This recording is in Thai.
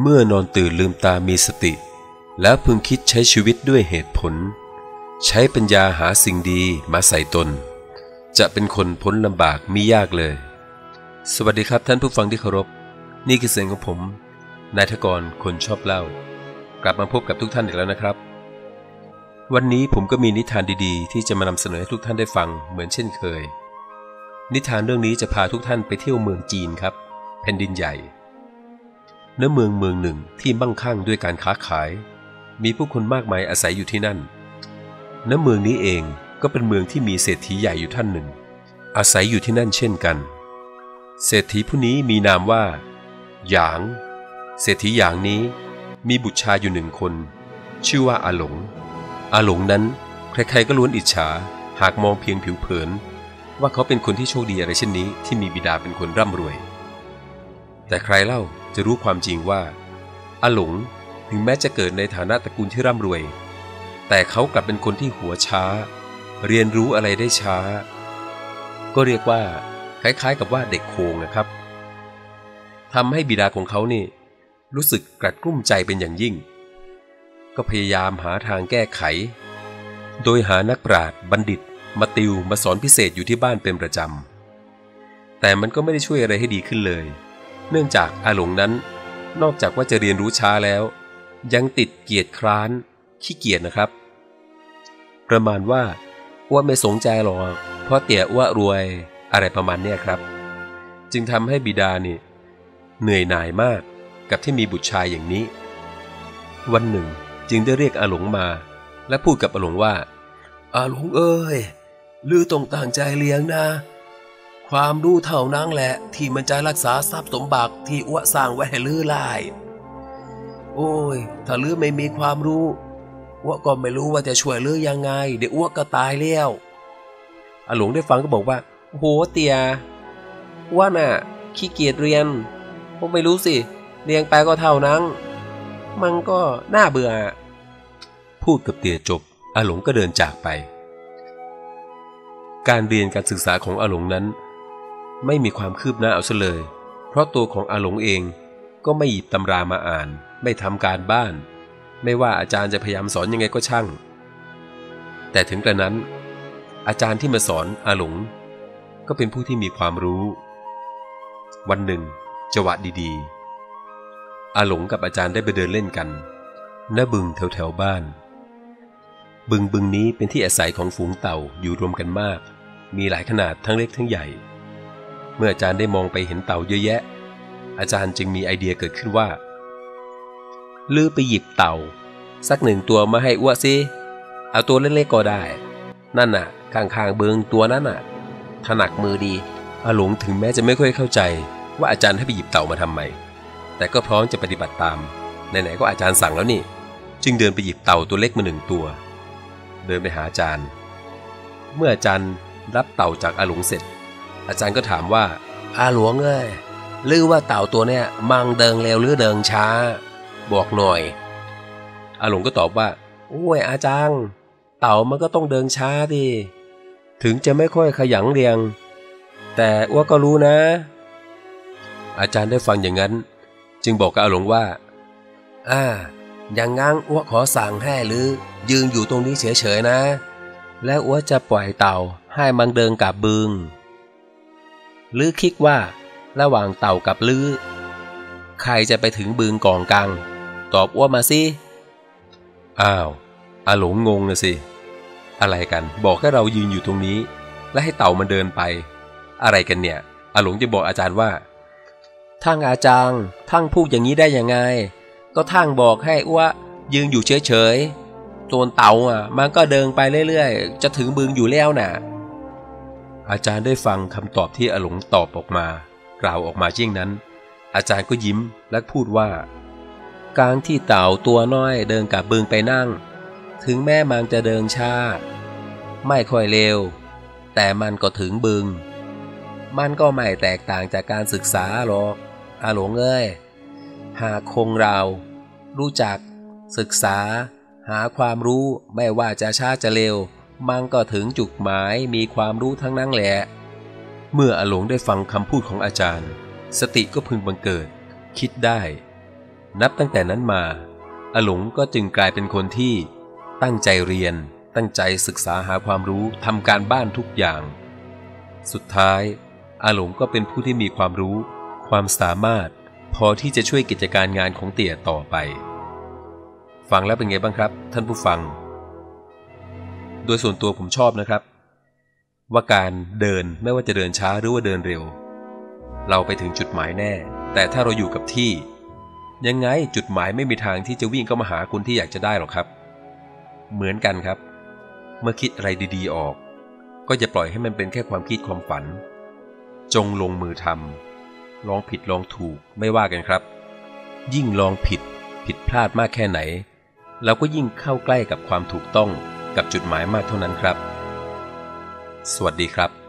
เมื่อนอนตื่นลืมตามีสติ แล้วพึงคิดใช้ชีวิตด้วยเหตุผล ใช้ปัญญาหาสิ่งดีมาใส่ตน จะเป็นคนพ้นลำบากมิยากเลย สวัสดีครับท่านผู้ฟังที่เคารพ นี่คือเสียงของผม นายทกรคนชอบเล่า กลับมาพบกับทุกท่านอีกแล้วนะครับ วันนี้ผมก็มีนิทานดีๆ ที่จะมานำเสนอให้ทุกท่านได้ฟังเหมือนเช่นเคย นิทานเรื่องนี้จะพาทุกท่านไปเที่ยวเมืองจีนครับ แผ่นดินใหญ่ เนื้อเมืองเมืองหนึ่งที่มั่งคั่งด้วยการค้าขาย มีผู้คนมากมายอาศัยอยู่ที่นั่นเนื้อเมืองนี้เองก็เป็นเมืองที่มีเศรษฐีใหญ่อยู่ท่านหนึ่ง อาศัยอยู่ที่นั่นเช่นกัน เศรษฐีผู้นี้มีนามว่า หยาง เศรษฐีหยางนี้มีบุตรชายอยู่หนึ่งคน ชื่อว่าอาหลง อาหลงนั้นใครๆก็ล้วนอิจฉาหากมองเพียงผิวเผิน ว่าเขาเป็นคนที่โชคดีอะไรเช่นนี้ที่มีบิดาเป็นคนร่ำรวย แต่ใครเล่า จะรู้ความจริงว่าอาหลงถึงแม้จะเกิดในฐานะตระกูลที่ร่ำรวย แต่เขากลับเป็นคนที่หัวช้า เรียนรู้อะไรได้ช้า ก็เรียกว่า คล้ายๆ กับว่าเด็กโคงนะครับทำให้บิดาของเขานี่รู้สึกกระดกลุ้มใจเป็นอย่างยิ่ง ก็พยายามหาทางแก้ไข โดยหานักปราชญ์บัณฑิต มาติวมาสอนพิเศษอยู่ที่บ้านเป็นประจำแต่มันก็ไม่ได้ช่วยอะไรให้ดีขึ้นเลย เนื่องจากอาหลงนั้น นอกจากว่าจะเรียนรู้ช้าแล้ว ยังติดเกียจคร้าน ขี้เกียจนะครับ ประมาณว่าอ้วไม่สงใจหรอกเพราะเตี่ยอ้วรวยอะไรประมาณเนี้ยครับ จึงทำให้บิดานี่ เหนื่อยหน่ายมากกับที่มีบุตรชายอย่างนี้ วันหนึ่งจึงได้เรียกอาหลงมา และพูดกับอาหลงว่าอาหลงเอ้ยลือตรงต่างใจเลี้ยงนะ ความรู้เท่านั้นแหละ ที่มันจะรักษาทรัพย์สมบัติที่อ้วสร้างไว้ให้ลือลาย โอ้ย ถ้าลือไม่มีความรู้อ้วก็ไม่รู้ว่าจะช่วยลือยังไง เดี๋ยวอ้วก็ตายแล้วอาหลวงได้ฟังก็บอกว่าโหเตียว่าน่ะขี้เกียจเรียนผมไม่รู้สิเรียนไปก็เท่านั้นมันก็น่าเบื่อ พูดกับเตียจบอาหลงก็เดินจากไป การเรียนการศึกษาของอาหลงนั้น ไม่มีความคืบหน้าเอาซะเลย เพราะตัวของอาหลงเองก็ไม่หยิบตำรามาอ่าน ไม่ทำการบ้าน ไม่ว่าอาจารย์จะพยายามสอนยังไงก็ช่าง แต่ถึงกระนั้น อาจารย์ที่มาสอนอาหลง ก็เป็นผู้ที่มีความรู้ วันหนึ่งจังหวะดีๆ อาหลงกับอาจารย์ได้ไปเดินเล่นกันณบึงแถวๆบ้าน บึงบึงนี้เป็นที่อาศัยของฝูงเต่าอยู่รวมกันมาก มีหลายขนาดทั้งเล็กทั้งใหญ่ เมื่ออาจารย์ได้มองไปเห็นเต่าเยอะแยะ อาจารย์จึงมีไอเดียเกิดขึ้นว่า ลือไปหยิบเต่า สักหนึ่งตัวมาให้อ้วสิเอาตัวเล็กๆก็ได้ นั่นน่ะ ข้างๆเบิงตัวนั้นน่ะ ถนักมือดีอาหลงถึงแม้จะไม่ค่อยเข้าใจ ว่าอาจารย์ให้ไปหยิบเต่ามาทำไม แต่ก็พร้อมจะปฏิบัติตาม ไหนๆก็อาจารย์สั่งแล้วนี่ จึงเดินไปหยิบเต่าตัวเล็กมาหนึ่งตัว เดินไปหาอาจารย์ เมื่ออาจารย์รับเต่าจากอาหลงเสร็จ อาจารย์ก็ถามว่าอาหลวงเอ้ยลือว่าเต่าตัวเนี้ยมังเดิงเร็วหรือเดิงช้า บอกหน่อย อาหลวงก็ตอบว่าโอ้ยอาจารย์เต่ามันก็ต้องเดินช้าดิถึงจะไม่ค่อยขยันเรียง แต่อ้วก็รู้นะ อาจารย์ได้ฟังอย่างนั้น จึงบอกกับอาหลวงว่า อ่า อย่างงั้นอ้วขอสั่งให้หรือยืนอยู่ตรงนี้เฉยๆนะ แล้วอ้วจะปล่อยเต่าให้มันเดินกลับบึง ลือคิดว่า ระหว่างเต่ากับลือ ใครจะไปถึงบึงกองกัง ตอบว่ามาสิ อ้าวอาหลงงงนะสิ อะไรกันบอกให้เรายืนอยู่ตรงนี้ และให้เต่ามันเดินไป อะไรกันเนี่ยอาหลงจะบอกอาจารย์ว่าทั้งอาจารย์ทั้งพูดอย่างนี้ได้ยังไง ก็ทั้งบอกให้ว่ายืนอยู่เฉยๆตัวเต่าอะ มันก็เดินไปเรื่อยๆ จะถึงบึงอยู่แล้วน่ะ อาจารย์ได้ฟังคำตอบที่อหลงตอบออกมา กล่าวออกมาเช่นนั้น อาจารย์ก็ยิ้มและพูดว่าการที่เต่าตัวน้อยเดินกับบึงไปนั่ง ถึงแม้มันจะเดินช้า ไม่ค่อยเร็ว แต่มันก็ถึงบึง มันก็ไม่แตกต่างจากการศึกษาหรอกอาหลงเอ้ย หากคงเรา รู้จัก ศึกษา หาความรู้ไม่ว่าจะช้าจะเร็ว มันก็ถึงจุดหมายมีความรู้ทั้งนั้นแหละ เมื่ออหลงได้ฟังคำพูดของอาจารย์ สติก็พึงบังเกิด คิดได้ นับตั้งแต่นั้นมา อหลงก็จึงกลายเป็นคนที่ ตั้งใจเรียน ตั้งใจศึกษาหาความรู้ทำการบ้านทุกอย่าง สุดท้าย อาหลงก็เป็นผู้ที่มีความรู้ ความสามารถ พอที่จะช่วยกิจการงานของเตี่ยต่อไป ฟังแล้วเป็นไงบ้างครับ ท่านผู้ฟัง โดยส่วนตัวผมชอบนะครับ ว่าการเดินไม่ว่าจะเดินช้าหรือว่าเดินเร็ว เราไปถึงจุดหมายแน่ แต่ถ้าเราอยู่กับที่ ยังไงจุดหมายไม่มีทางที่จะวิ่งเข้ามาหาคุณที่อยากจะได้หรอกครับ เหมือนกันครับ เมื่อคิดอะไรดีๆออก ก็อย่าปล่อยให้มันเป็นแค่ความคิดความฝัน จงลงมือทำลองผิดลองถูกไม่ว่ากันครับ ยิ่งลองผิดผิดพลาดมากแค่ไหนเราก็ยิ่งเข้าใกล้กับความถูกต้อง กับจุดหมายมากเท่านั้นครับ สวัสดีครับ